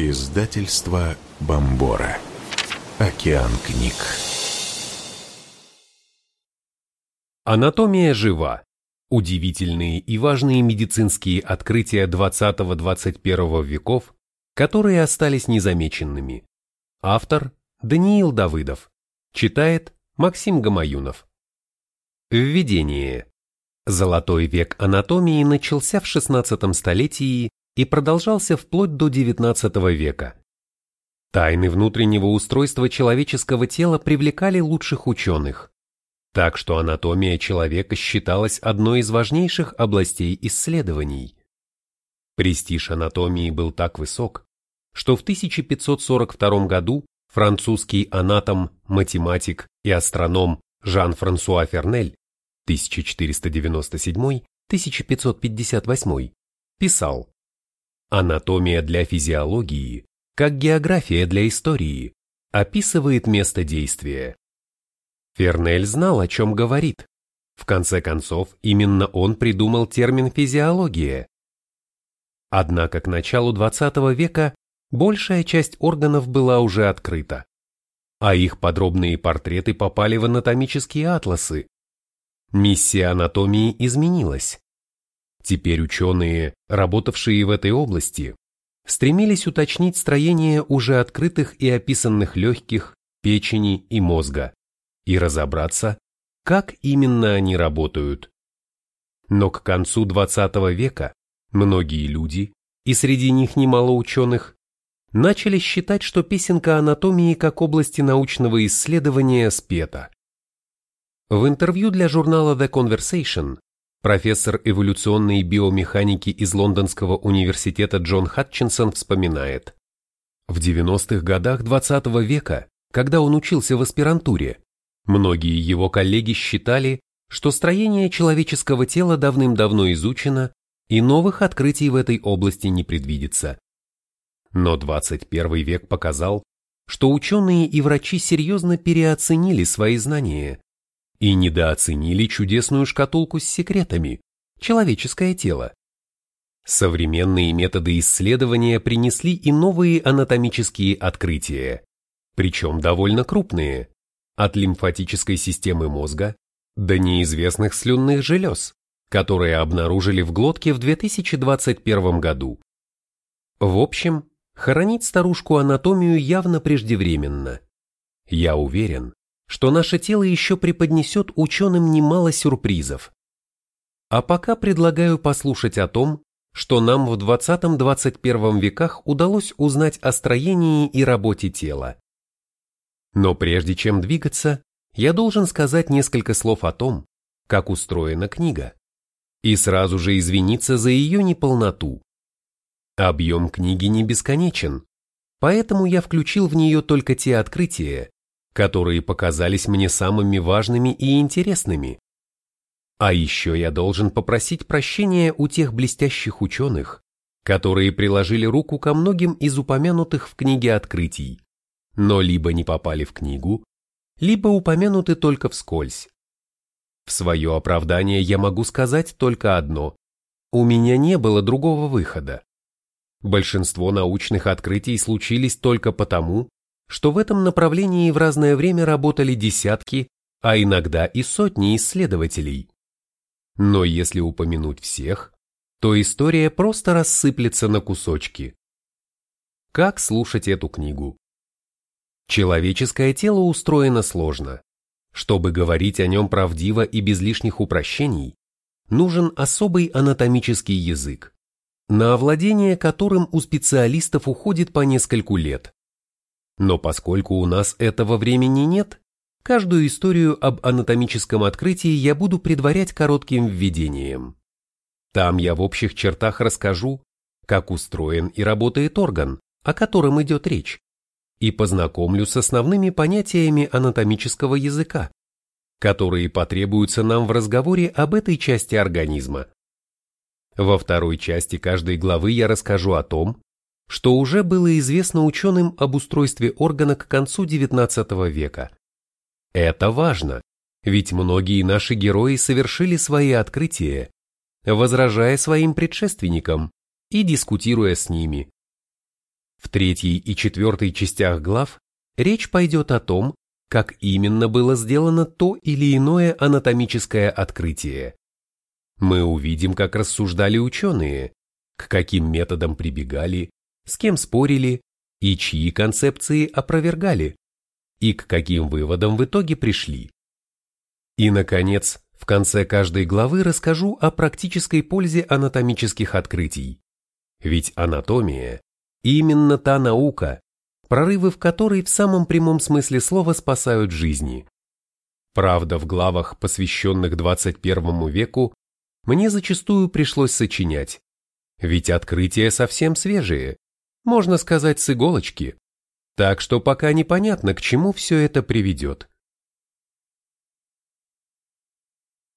Издательство Бомбора. Океан книг. Анатомия жива. Удивительные и важные медицинские открытия 20-21 веков, которые остались незамеченными. Автор Даниил Давыдов. Читает Максим Гамаюнов. Введение. Золотой век анатомии начался в XVI столетии и продолжался вплоть до XIX века. Тайны внутреннего устройства человеческого тела привлекали лучших ученых, так что анатомия человека считалась одной из важнейших областей исследований. Престиж анатомии был так высок, что в 1542 году французский анатом, математик и астроном Жан-Франсуа Фернель 1497-1558 писал Анатомия для физиологии, как география для истории, описывает место действия. Фернель знал, о чем говорит. В конце концов, именно он придумал термин «физиология». Однако к началу XX века большая часть органов была уже открыта, а их подробные портреты попали в анатомические атласы. Миссия анатомии изменилась. Теперь ученые, работавшие в этой области, стремились уточнить строение уже открытых и описанных легких, печени и мозга и разобраться, как именно они работают. Но к концу XX века многие люди, и среди них немало ученых, начали считать, что песенка анатомии как области научного исследования спета. В интервью для журнала The Conversation Профессор эволюционной биомеханики из Лондонского университета Джон Хатчинсон вспоминает. В 90-х годах 20 -го века, когда он учился в аспирантуре, многие его коллеги считали, что строение человеческого тела давным-давно изучено и новых открытий в этой области не предвидится. Но 21 век показал, что ученые и врачи серьезно переоценили свои знания и недооценили чудесную шкатулку с секретами – человеческое тело. Современные методы исследования принесли и новые анатомические открытия, причем довольно крупные, от лимфатической системы мозга до неизвестных слюнных желез, которые обнаружили в глотке в 2021 году. В общем, хоронить старушку анатомию явно преждевременно. Я уверен, что наше тело еще преподнесет ученым немало сюрпризов. А пока предлагаю послушать о том, что нам в 20-21 веках удалось узнать о строении и работе тела. Но прежде чем двигаться, я должен сказать несколько слов о том, как устроена книга, и сразу же извиниться за ее неполноту. Объем книги не бесконечен, поэтому я включил в нее только те открытия, которые показались мне самыми важными и интересными. А еще я должен попросить прощения у тех блестящих ученых, которые приложили руку ко многим из упомянутых в книге открытий, но либо не попали в книгу, либо упомянуты только вскользь. В свое оправдание я могу сказать только одно. У меня не было другого выхода. Большинство научных открытий случились только потому, что в этом направлении в разное время работали десятки, а иногда и сотни исследователей. Но если упомянуть всех, то история просто рассыплется на кусочки. Как слушать эту книгу? Человеческое тело устроено сложно. Чтобы говорить о нем правдиво и без лишних упрощений, нужен особый анатомический язык, на овладение которым у специалистов уходит по нескольку лет. Но поскольку у нас этого времени нет, каждую историю об анатомическом открытии я буду предварять коротким введением. Там я в общих чертах расскажу, как устроен и работает орган, о котором идет речь, и познакомлю с основными понятиями анатомического языка, которые потребуются нам в разговоре об этой части организма. Во второй части каждой главы я расскажу о том, что уже было известно ученым об устройстве органа к концу XIX века. Это важно, ведь многие наши герои совершили свои открытия, возражая своим предшественникам и дискутируя с ними. В третьей и четвертой частях глав речь пойдет о том, как именно было сделано то или иное анатомическое открытие. Мы увидим, как рассуждали ученые, к каким методам прибегали, с кем спорили и чьи концепции опровергали, и к каким выводам в итоге пришли. И, наконец, в конце каждой главы расскажу о практической пользе анатомических открытий. Ведь анатомия – именно та наука, прорывы в которой в самом прямом смысле слова спасают жизни. Правда, в главах, посвященных 21 веку, мне зачастую пришлось сочинять, ведь открытия совсем свежие, можно сказать с иголочки, так что пока непонятно, к чему все это приведет.